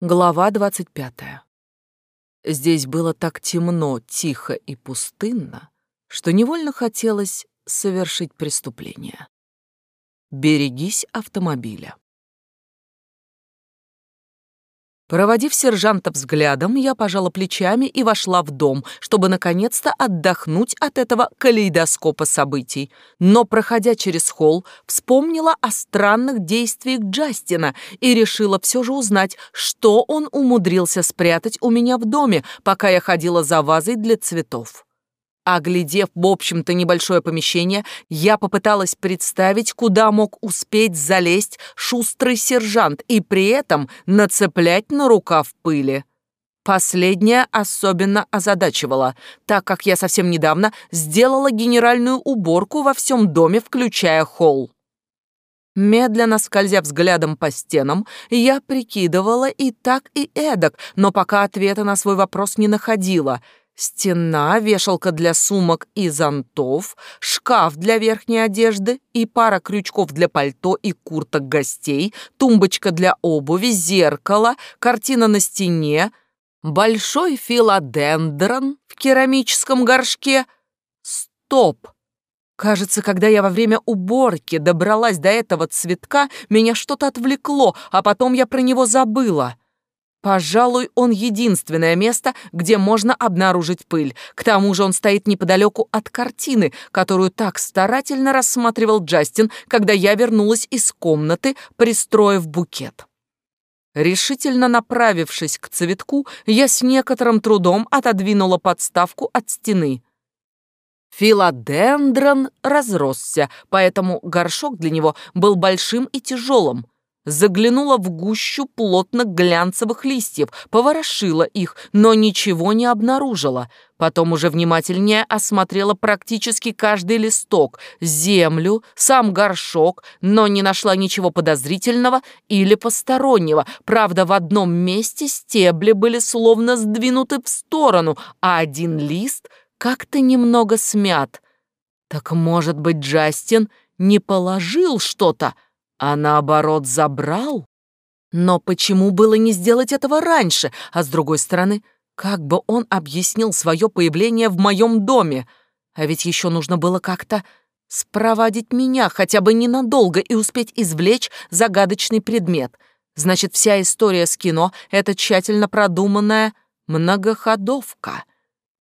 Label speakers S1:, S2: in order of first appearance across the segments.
S1: Глава двадцать пятая. Здесь было так темно, тихо и пустынно, что невольно хотелось совершить преступление. Берегись автомобиля. Проводив сержанта взглядом, я пожала плечами и вошла в дом, чтобы наконец-то отдохнуть от этого калейдоскопа событий. Но, проходя через холл, вспомнила о странных действиях Джастина и решила все же узнать, что он умудрился спрятать у меня в доме, пока я ходила за вазой для цветов. Оглядев, в общем-то, небольшое помещение, я попыталась представить, куда мог успеть залезть шустрый сержант и при этом нацеплять на рукав пыли. Последнее особенно озадачивало, так как я совсем недавно сделала генеральную уборку во всем доме, включая холл. Медленно скользя взглядом по стенам, я прикидывала и так, и эдак, но пока ответа на свой вопрос не находила — Стена, вешалка для сумок и зонтов, шкаф для верхней одежды и пара крючков для пальто и курток гостей, тумбочка для обуви, зеркало, картина на стене, большой филодендрон в керамическом горшке. Стоп! Кажется, когда я во время уборки добралась до этого цветка, меня что-то отвлекло, а потом я про него забыла. Пожалуй, он единственное место, где можно обнаружить пыль. К тому же он стоит неподалеку от картины, которую так старательно рассматривал Джастин, когда я вернулась из комнаты, пристроив букет. Решительно направившись к цветку, я с некоторым трудом отодвинула подставку от стены. Филодендрон разросся, поэтому горшок для него был большим и тяжелым заглянула в гущу плотно глянцевых листьев, поворошила их, но ничего не обнаружила. Потом уже внимательнее осмотрела практически каждый листок, землю, сам горшок, но не нашла ничего подозрительного или постороннего. Правда, в одном месте стебли были словно сдвинуты в сторону, а один лист как-то немного смят. Так, может быть, Джастин не положил что-то, а наоборот забрал? Но почему было не сделать этого раньше? А с другой стороны, как бы он объяснил свое появление в моем доме? А ведь еще нужно было как-то спровадить меня хотя бы ненадолго и успеть извлечь загадочный предмет. Значит, вся история с кино — это тщательно продуманная многоходовка.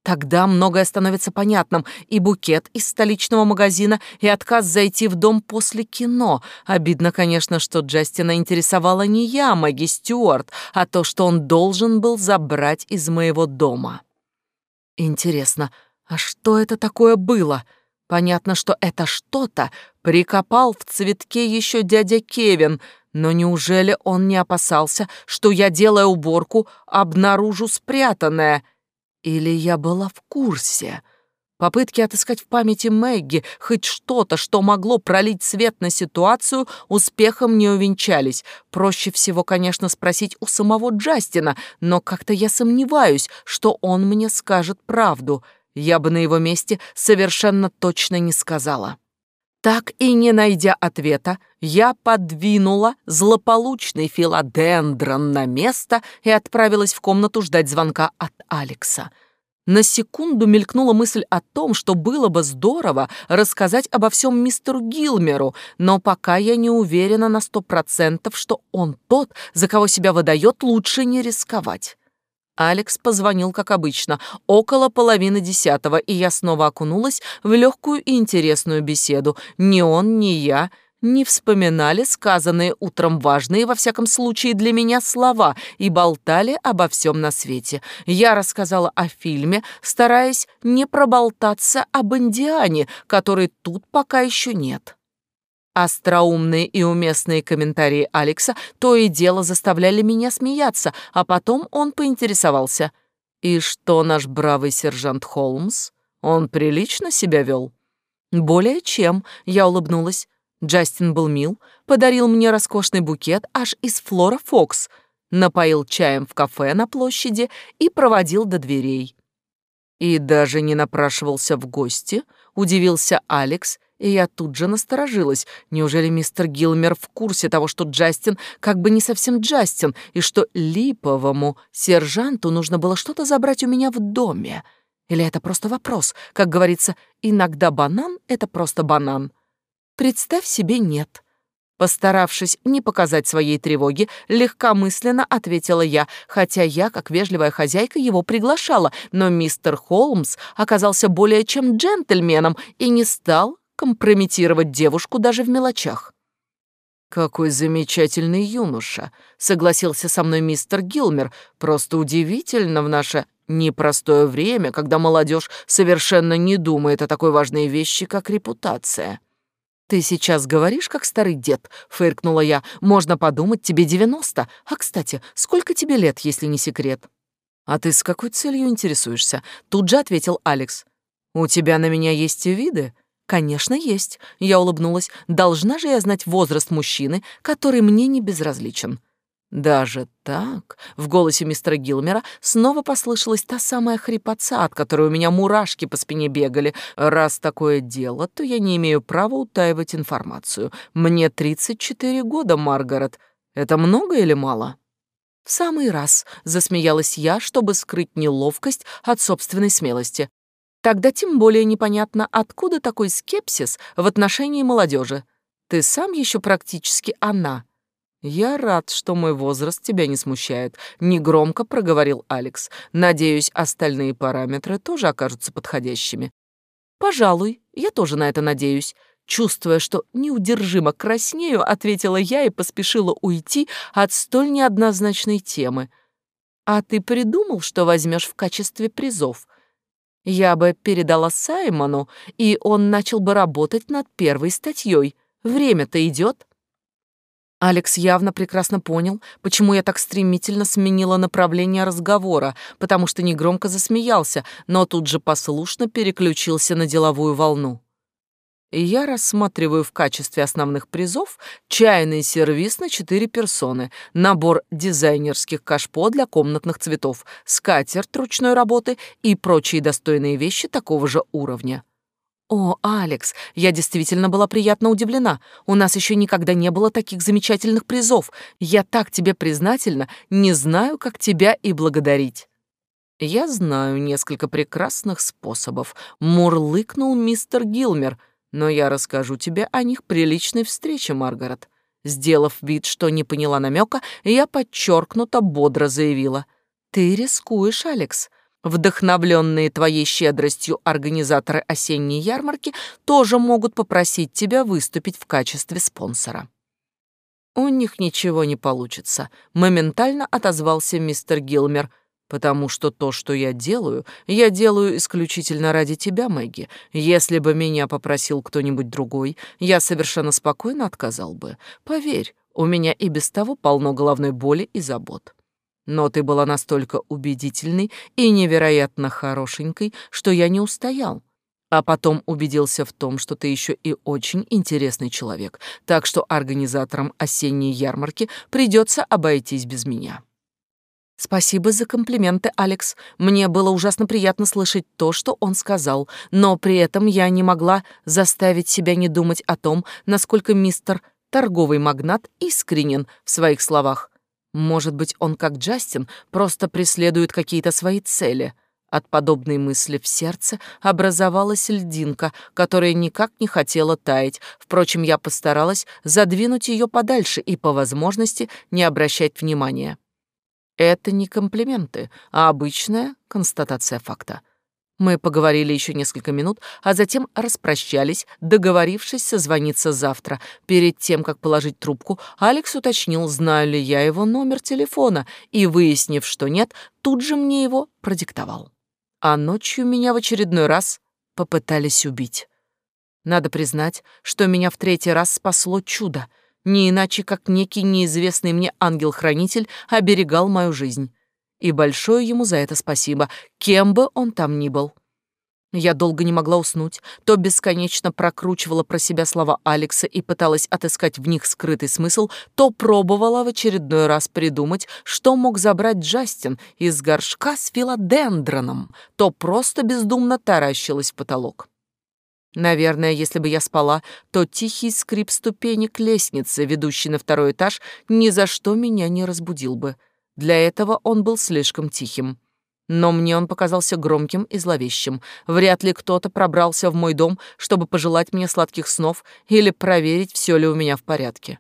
S1: Тогда многое становится понятным. И букет из столичного магазина, и отказ зайти в дом после кино. Обидно, конечно, что Джастина интересовала не я, Мэгги Стюарт, а то, что он должен был забрать из моего дома. Интересно, а что это такое было? Понятно, что это что-то прикопал в цветке еще дядя Кевин, но неужели он не опасался, что я, делая уборку, обнаружу спрятанное — или я была в курсе? Попытки отыскать в памяти Мэгги хоть что-то, что могло пролить свет на ситуацию, успехом не увенчались. Проще всего, конечно, спросить у самого Джастина, но как-то я сомневаюсь, что он мне скажет правду. Я бы на его месте совершенно точно не сказала. Так и не найдя ответа, я подвинула злополучный филодендрон на место и отправилась в комнату ждать звонка от Алекса. На секунду мелькнула мысль о том, что было бы здорово рассказать обо всем мистеру Гилмеру, но пока я не уверена на сто процентов, что он тот, за кого себя выдает, лучше не рисковать. Алекс позвонил, как обычно, около половины десятого, и я снова окунулась в легкую и интересную беседу. Ни он, ни я не вспоминали сказанные утром важные, во всяком случае для меня, слова и болтали обо всем на свете. Я рассказала о фильме, стараясь не проболтаться об Индиане, который тут пока еще нет. Остроумные и уместные комментарии Алекса то и дело заставляли меня смеяться, а потом он поинтересовался. «И что наш бравый сержант Холмс? Он прилично себя вел?» «Более чем», — я улыбнулась. Джастин был мил, подарил мне роскошный букет аж из Флора Фокс, напоил чаем в кафе на площади и проводил до дверей. И даже не напрашивался в гости, удивился Алекс и я тут же насторожилась. Неужели мистер Гилмер в курсе того, что Джастин как бы не совсем Джастин, и что липовому сержанту нужно было что-то забрать у меня в доме? Или это просто вопрос? Как говорится, иногда банан — это просто банан. Представь себе, нет. Постаравшись не показать своей тревоги, легкомысленно ответила я, хотя я, как вежливая хозяйка, его приглашала, но мистер Холмс оказался более чем джентльменом и не стал компрометировать девушку даже в мелочах. «Какой замечательный юноша!» — согласился со мной мистер Гилмер. «Просто удивительно в наше непростое время, когда молодежь совершенно не думает о такой важной вещи, как репутация». «Ты сейчас говоришь, как старый дед», — фыркнула я. «Можно подумать, тебе девяносто. А, кстати, сколько тебе лет, если не секрет?» «А ты с какой целью интересуешься?» Тут же ответил Алекс. «У тебя на меня есть виды?» «Конечно, есть», — я улыбнулась. «Должна же я знать возраст мужчины, который мне не безразличен». «Даже так?» — в голосе мистера Гилмера снова послышалась та самая хрипотца, от которой у меня мурашки по спине бегали. «Раз такое дело, то я не имею права утаивать информацию. Мне 34 года, Маргарет. Это много или мало?» «В самый раз», — засмеялась я, чтобы скрыть неловкость от собственной смелости. «Тогда тем более непонятно, откуда такой скепсис в отношении молодежи. Ты сам еще практически она». «Я рад, что мой возраст тебя не смущает», — негромко проговорил Алекс. «Надеюсь, остальные параметры тоже окажутся подходящими». «Пожалуй, я тоже на это надеюсь». Чувствуя, что неудержимо краснею, ответила я и поспешила уйти от столь неоднозначной темы. «А ты придумал, что возьмешь в качестве призов?» Я бы передала Саймону, и он начал бы работать над первой статьей. Время-то идет. Алекс явно прекрасно понял, почему я так стремительно сменила направление разговора, потому что негромко засмеялся, но тут же послушно переключился на деловую волну. Я рассматриваю в качестве основных призов чайный сервиз на четыре персоны, набор дизайнерских кашпо для комнатных цветов, скатерть ручной работы и прочие достойные вещи такого же уровня. «О, Алекс, я действительно была приятно удивлена. У нас еще никогда не было таких замечательных призов. Я так тебе признательна, не знаю, как тебя и благодарить». «Я знаю несколько прекрасных способов», — мурлыкнул мистер Гилмер, «но я расскажу тебе о них при личной встрече, Маргарет». Сделав вид, что не поняла намека, я подчеркнуто бодро заявила. «Ты рискуешь, Алекс. Вдохновленные твоей щедростью организаторы осенней ярмарки тоже могут попросить тебя выступить в качестве спонсора. У них ничего не получится, моментально отозвался мистер Гилмер, потому что то, что я делаю, я делаю исключительно ради тебя, Мэгги. Если бы меня попросил кто-нибудь другой, я совершенно спокойно отказал бы. Поверь, у меня и без того полно головной боли и забот. Но ты была настолько убедительной и невероятно хорошенькой, что я не устоял. А потом убедился в том, что ты еще и очень интересный человек, так что организаторам осенней ярмарки придется обойтись без меня. Спасибо за комплименты, Алекс. Мне было ужасно приятно слышать то, что он сказал, но при этом я не могла заставить себя не думать о том, насколько мистер торговый магнат искренен в своих словах. Может быть, он, как Джастин, просто преследует какие-то свои цели. От подобной мысли в сердце образовалась льдинка, которая никак не хотела таять. Впрочем, я постаралась задвинуть ее подальше и, по возможности, не обращать внимания. Это не комплименты, а обычная констатация факта. Мы поговорили еще несколько минут, а затем распрощались, договорившись созвониться завтра. Перед тем, как положить трубку, Алекс уточнил, знаю ли я его номер телефона, и, выяснив, что нет, тут же мне его продиктовал. А ночью меня в очередной раз попытались убить. Надо признать, что меня в третий раз спасло чудо, не иначе, как некий неизвестный мне ангел-хранитель оберегал мою жизнь. И большое ему за это спасибо, кем бы он там ни был. Я долго не могла уснуть, то бесконечно прокручивала про себя слова Алекса и пыталась отыскать в них скрытый смысл, то пробовала в очередной раз придумать, что мог забрать Джастин из горшка с филодендроном, то просто бездумно таращилась в потолок. Наверное, если бы я спала, то тихий скрип ступенек лестницы, ведущей на второй этаж, ни за что меня не разбудил бы. Для этого он был слишком тихим. Но мне он показался громким и зловещим. Вряд ли кто-то пробрался в мой дом, чтобы пожелать мне сладких снов или проверить, все ли у меня в порядке.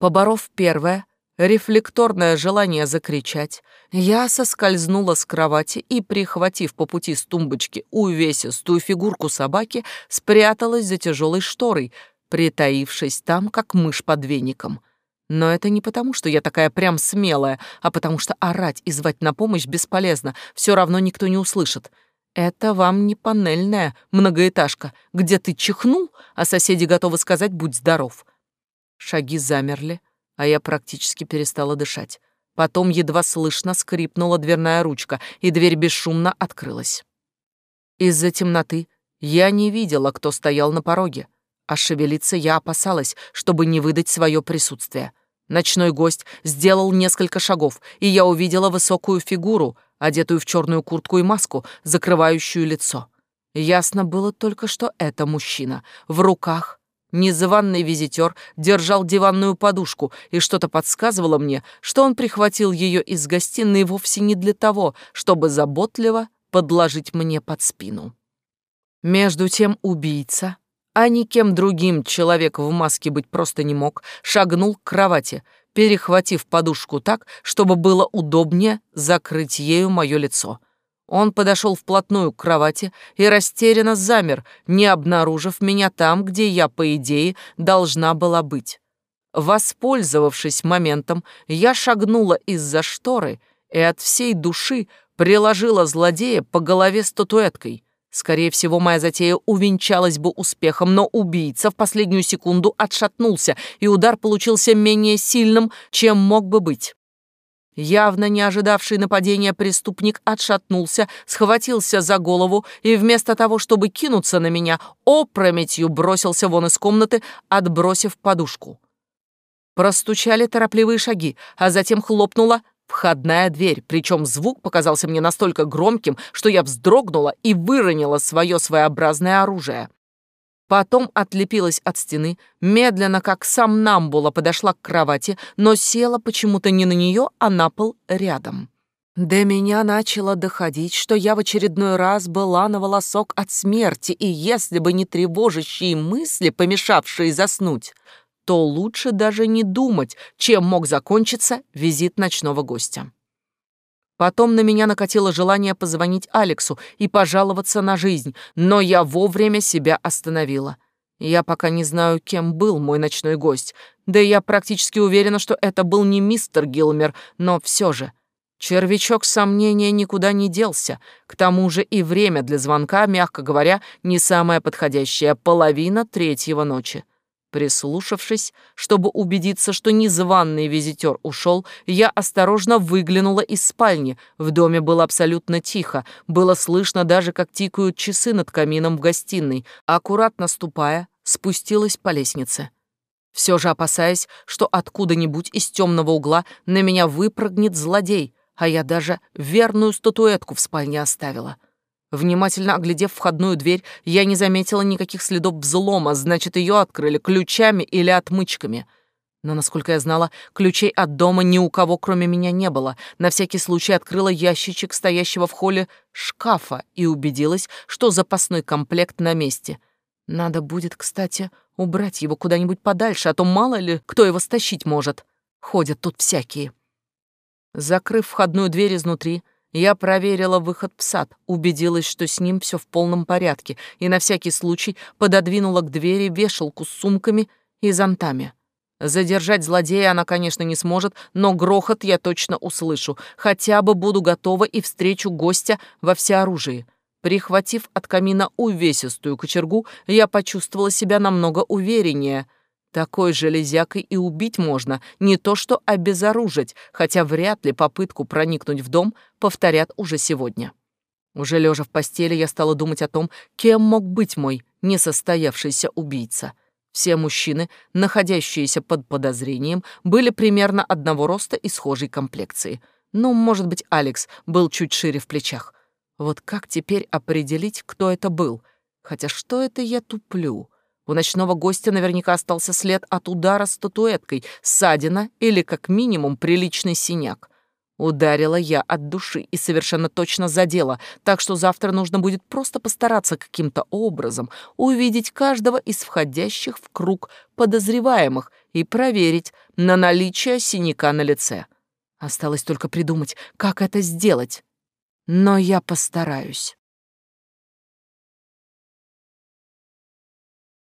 S1: Поборов первое, рефлекторное желание закричать, я соскользнула с кровати и, прихватив по пути с тумбочки увесистую фигурку собаки, спряталась за тяжелой шторой, притаившись там, как мышь под веником. Но это не потому, что я такая прям смелая, а потому что орать и звать на помощь бесполезно, все равно никто не услышит. Это вам не панельная многоэтажка, где ты чихнул, а соседи готовы сказать «будь здоров». Шаги замерли, а я практически перестала дышать. Потом едва слышно скрипнула дверная ручка, и дверь бесшумно открылась. Из-за темноты я не видела, кто стоял на пороге, а шевелиться я опасалась, чтобы не выдать свое присутствие. Ночной гость сделал несколько шагов, и я увидела высокую фигуру, одетую в черную куртку и маску, закрывающую лицо. Ясно было только, что это мужчина. В руках Незваный визитер держал диванную подушку, и что-то подсказывало мне, что он прихватил ее из гостиной вовсе не для того, чтобы заботливо подложить мне под спину. Между тем убийца, а никем другим человек в маске быть просто не мог, шагнул к кровати, перехватив подушку так, чтобы было удобнее закрыть ею мое лицо. Он подошел вплотную к кровати и растерянно замер, не обнаружив меня там, где я, по идее, должна была быть. Воспользовавшись моментом, я шагнула из-за шторы и от всей души приложила злодея по голове статуэткой. Скорее всего, моя затея увенчалась бы успехом, но убийца в последнюю секунду отшатнулся, и удар получился менее сильным, чем мог бы быть. Явно не ожидавший нападения преступник отшатнулся, схватился за голову и вместо того, чтобы кинуться на меня, опрометью бросился вон из комнаты, отбросив подушку. Простучали торопливые шаги, а затем хлопнула входная дверь, причем звук показался мне настолько громким, что я вздрогнула и выронила свое своеобразное оружие. Потом отлепилась от стены, медленно, как сам Намбула, подошла к кровати, но села почему-то не на нее, а на пол рядом. До меня начало доходить, что я в очередной раз была на волосок от смерти, и если бы не тревожащие мысли, помешавшие заснуть, то лучше даже не думать, чем мог закончиться визит ночного гостя. Потом на меня накатило желание позвонить Алексу и пожаловаться на жизнь, но я вовремя себя остановила. Я пока не знаю, кем был мой ночной гость, да я практически уверена, что это был не мистер Гилмер, но все же. Червячок сомнения никуда не делся. К тому же и время для звонка, мягко говоря, не самое подходящее, половина третьего ночи. Прислушавшись, чтобы убедиться, что незваный визитер ушел, я осторожно выглянула из спальни. В доме было абсолютно тихо. Было слышно даже, как тикают часы над камином в гостиной. Аккуратно ступая, спустилась по лестнице. Все же опасаясь, что откуда-нибудь из темного угла на меня выпрыгнет злодей, а я даже верную статуэтку в спальне оставила. Внимательно оглядев входную дверь, я не заметила никаких следов взлома, значит, ее открыли ключами или отмычками. Но, насколько я знала, ключей от дома ни у кого, кроме меня, не было. На всякий случай открыла ящичек стоящего в холле шкафа и убедилась, что запасной комплект на месте. Надо будет, кстати, убрать его куда-нибудь подальше, а то мало ли кто его стащить может. Ходят тут всякие. Закрыв входную дверь изнутри, я проверила выход в сад, убедилась, что с ним все в полном порядке, и на всякий случай пододвинула к двери вешалку с сумками и зонтами. Задержать злодея она, конечно, не сможет, но грохот я точно услышу. Хотя бы буду готова и встречу гостя во всеоружии. Прихватив от камина увесистую кочергу, я почувствовала себя намного увереннее. Такой железякой и убить можно, не то что обезоружить, хотя вряд ли попытку проникнуть в дом повторят уже сегодня. Уже лежа в постели, я стала думать о том, кем мог быть мой несостоявшийся убийца. Все мужчины, находящиеся под подозрением, были примерно одного роста и схожей комплекции. Ну, может быть, Алекс был чуть шире в плечах. Вот как теперь определить, кто это был — Хотя что это я туплю? У ночного гостя наверняка остался след от удара статуэткой, ссадина или, как минимум, приличный синяк. Ударила я от души и совершенно точно задела, так что завтра нужно будет просто постараться каким-то образом увидеть каждого из входящих в круг подозреваемых и проверить на наличие синяка на лице. Осталось только придумать, как это сделать. Но я постараюсь.